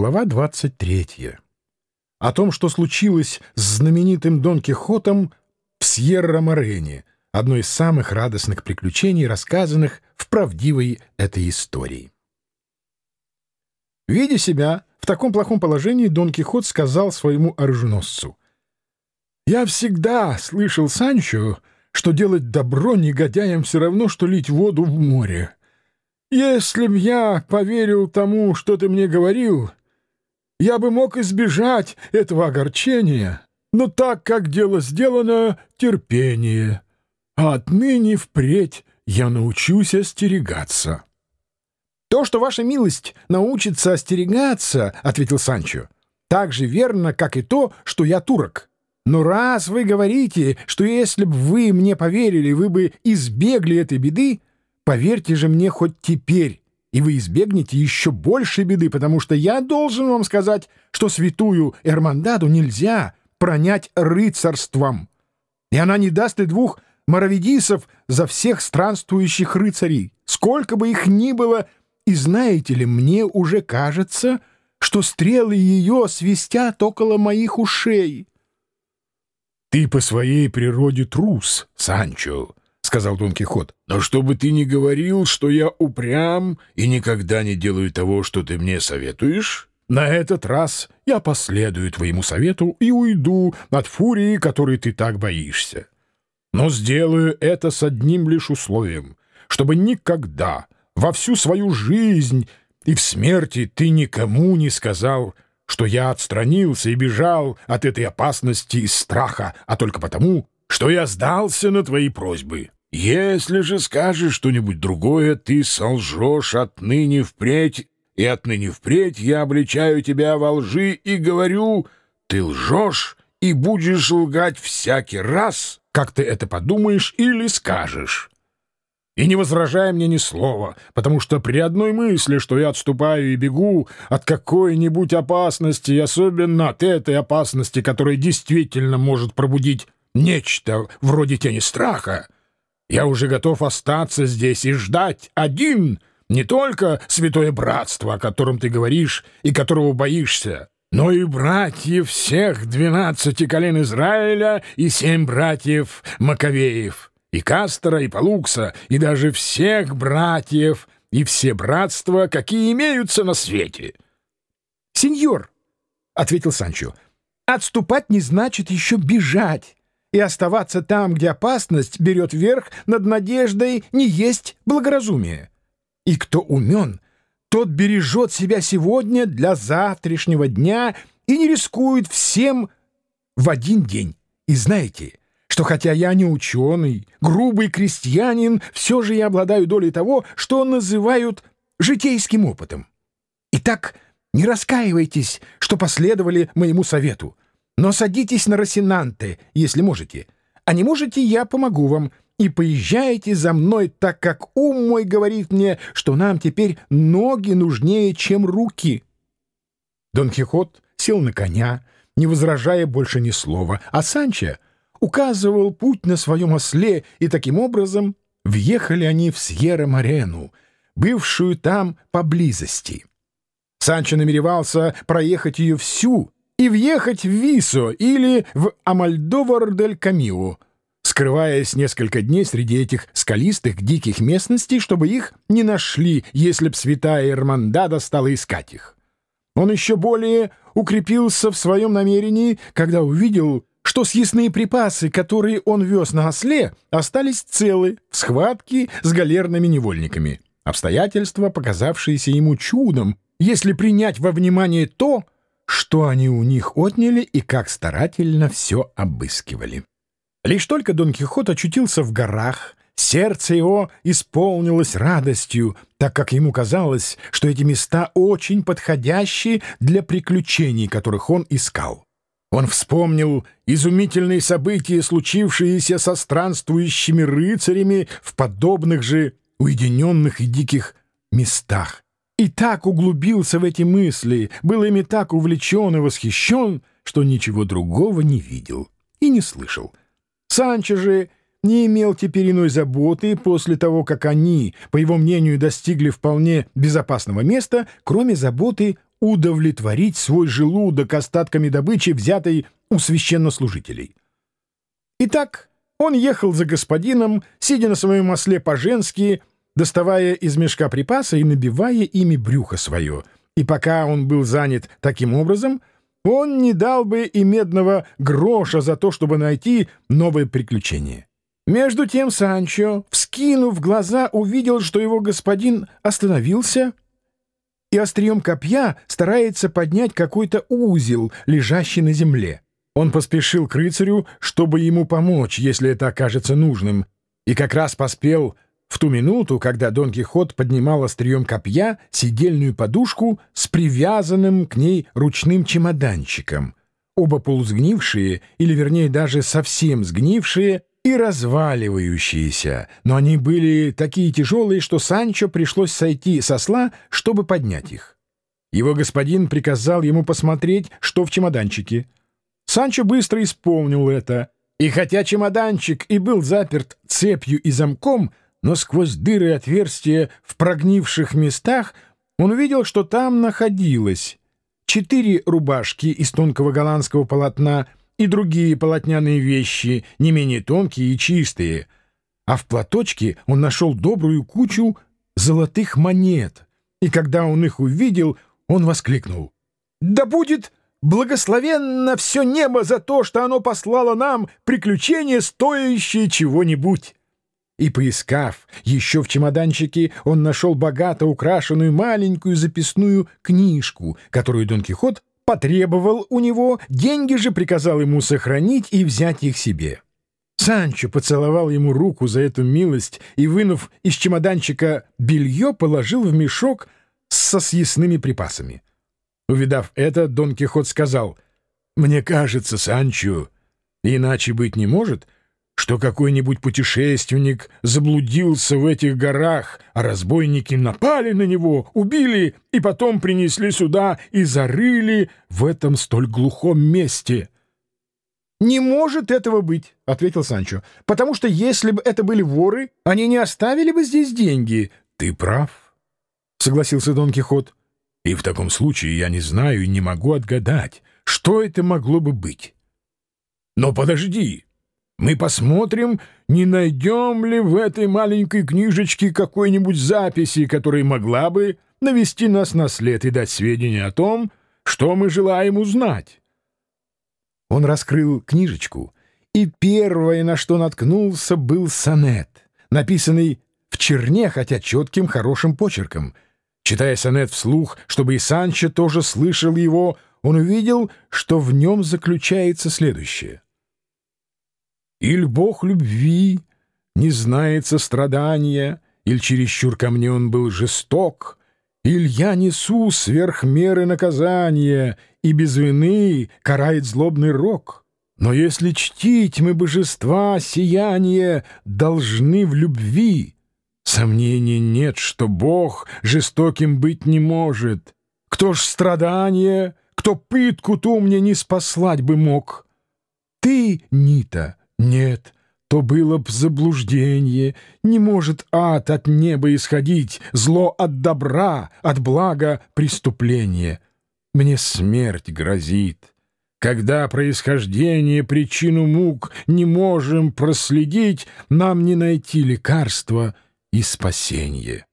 Глава 23. О том, что случилось с знаменитым Дон Кихотом в Сьерра-Морене, одно из самых радостных приключений, рассказанных в правдивой этой истории. Видя себя в таком плохом положении, Дон Кихот сказал своему оруженосцу. «Я всегда слышал, Санчо, что делать добро негодяям все равно, что лить воду в море. Если б я поверил тому, что ты мне говорил, я бы мог избежать этого огорчения, но так как дело сделано, терпение. А отныне впредь я научусь остерегаться. — То, что ваша милость научится остерегаться, — ответил Санчо, — так же верно, как и то, что я турок. Но раз вы говорите, что если бы вы мне поверили, вы бы избегли этой беды, Поверьте же мне хоть теперь, и вы избегнете еще большей беды, потому что я должен вам сказать, что святую Эрмандаду нельзя пронять рыцарством, и она не даст и двух маравидисов за всех странствующих рыцарей, сколько бы их ни было, и знаете ли, мне уже кажется, что стрелы ее свистят около моих ушей. — Ты по своей природе трус, Санчо, сказал Дон Кихот. «Но чтобы ты не говорил, что я упрям и никогда не делаю того, что ты мне советуешь, на этот раз я последую твоему совету и уйду от фурии, которой ты так боишься. Но сделаю это с одним лишь условием, чтобы никогда во всю свою жизнь и в смерти ты никому не сказал, что я отстранился и бежал от этой опасности и страха, а только потому, что я сдался на твои просьбы». Если же скажешь что-нибудь другое, ты солжешь отныне впредь, и отныне впредь я обличаю тебя во лжи и говорю, ты лжешь и будешь лгать всякий раз, как ты это подумаешь или скажешь. И не возражай мне ни слова, потому что при одной мысли, что я отступаю и бегу от какой-нибудь опасности, особенно от этой опасности, которая действительно может пробудить нечто вроде тени страха, я уже готов остаться здесь и ждать один, не только святое братство, о котором ты говоришь и которого боишься, но и братьев всех двенадцати колен Израиля и семь братьев Маковеев, и Кастера, и Палукса, и даже всех братьев и все братства, какие имеются на свете. — Сеньор, — ответил Санчо, — отступать не значит еще бежать и оставаться там, где опасность берет верх над надеждой, не есть благоразумие. И кто умен, тот бережет себя сегодня для завтрашнего дня и не рискует всем в один день. И знаете, что хотя я не ученый, грубый крестьянин, все же я обладаю долей того, что называют житейским опытом. Итак, не раскаивайтесь, что последовали моему совету. Но садитесь на Росинанте, если можете. А не можете, я помогу вам. И поезжайте за мной, так как ум мой говорит мне, что нам теперь ноги нужнее, чем руки». Дон Кихот сел на коня, не возражая больше ни слова, а Санчо указывал путь на своем осле, и таким образом въехали они в Сьерра-Морену, бывшую там поблизости. Санчо намеревался проехать ее всю, и въехать в Висо или в Амальдовар-дель-Камио, скрываясь несколько дней среди этих скалистых диких местностей, чтобы их не нашли, если б святая Эрмандада стала искать их. Он еще более укрепился в своем намерении, когда увидел, что съестные припасы, которые он вез на осле, остались целы в схватке с галерными невольниками. Обстоятельства, показавшиеся ему чудом, если принять во внимание то, что они у них отняли и как старательно все обыскивали. Лишь только Дон Кихот очутился в горах, сердце его исполнилось радостью, так как ему казалось, что эти места очень подходящие для приключений, которых он искал. Он вспомнил изумительные события, случившиеся со странствующими рыцарями в подобных же уединенных и диких местах, и так углубился в эти мысли, был ими так увлечен и восхищен, что ничего другого не видел и не слышал. Санчо же не имел теперь иной заботы после того, как они, по его мнению, достигли вполне безопасного места, кроме заботы удовлетворить свой желудок остатками добычи, взятой у священнослужителей. Итак, он ехал за господином, сидя на своем осле по-женски, доставая из мешка припасы и набивая ими брюхо свое. И пока он был занят таким образом, он не дал бы и медного гроша за то, чтобы найти новое приключение. Между тем Санчо, вскинув глаза, увидел, что его господин остановился и острием копья старается поднять какой-то узел, лежащий на земле. Он поспешил к рыцарю, чтобы ему помочь, если это окажется нужным, и как раз поспел в ту минуту, когда Дон Кихот поднимал острием копья сидельную подушку с привязанным к ней ручным чемоданчиком. Оба полусгнившие, или вернее даже совсем сгнившие, и разваливающиеся, но они были такие тяжелые, что Санчо пришлось сойти со сла, чтобы поднять их. Его господин приказал ему посмотреть, что в чемоданчике. Санчо быстро исполнил это, и хотя чемоданчик и был заперт цепью и замком, но сквозь дыры и отверстия в прогнивших местах он увидел, что там находилось четыре рубашки из тонкого голландского полотна — и другие полотняные вещи, не менее тонкие и чистые, а в платочке он нашел добрую кучу золотых монет, и когда он их увидел, он воскликнул. «Да будет благословенно все небо за то, что оно послало нам приключение, стоящее чего-нибудь!» И, поискав еще в чемоданчике, он нашел богато украшенную маленькую записную книжку, которую Дон Кихот потребовал у него, деньги же приказал ему сохранить и взять их себе. Санчо поцеловал ему руку за эту милость и, вынув из чемоданчика белье, положил в мешок со съестными припасами. Увидав это, Дон Кихот сказал, «Мне кажется, Санчо, иначе быть не может, — что какой-нибудь путешественник заблудился в этих горах, а разбойники напали на него, убили и потом принесли сюда и зарыли в этом столь глухом месте. — Не может этого быть, — ответил Санчо, — потому что если бы это были воры, они не оставили бы здесь деньги. — Ты прав, — согласился Дон Кихот. — И в таком случае я не знаю и не могу отгадать, что это могло бы быть. — Но подожди! — мы посмотрим, не найдем ли в этой маленькой книжечке какой-нибудь записи, которая могла бы навести нас на след и дать сведения о том, что мы желаем узнать. Он раскрыл книжечку, и первое, на что наткнулся, был сонет, написанный в черне, хотя четким, хорошим почерком. Читая сонет вслух, чтобы и Санчо тоже слышал его, он увидел, что в нем заключается следующее — Иль бог любви не знает сострадания, Иль чересчур ко мне он был жесток, Иль я несу сверх меры наказания, И без вины карает злобный рок. Но если чтить мы божества сияние Должны в любви, Сомнений нет, что Бог жестоким быть не может. Кто ж страдание, кто пытку ту мне не спаслать бы мог? Ты, Нита, нет, то было б заблуждение. Не может ад от неба исходить, зло от добра, от блага преступление. Мне смерть грозит. Когда происхождение, причину мук не можем проследить, нам не найти лекарства и спасения.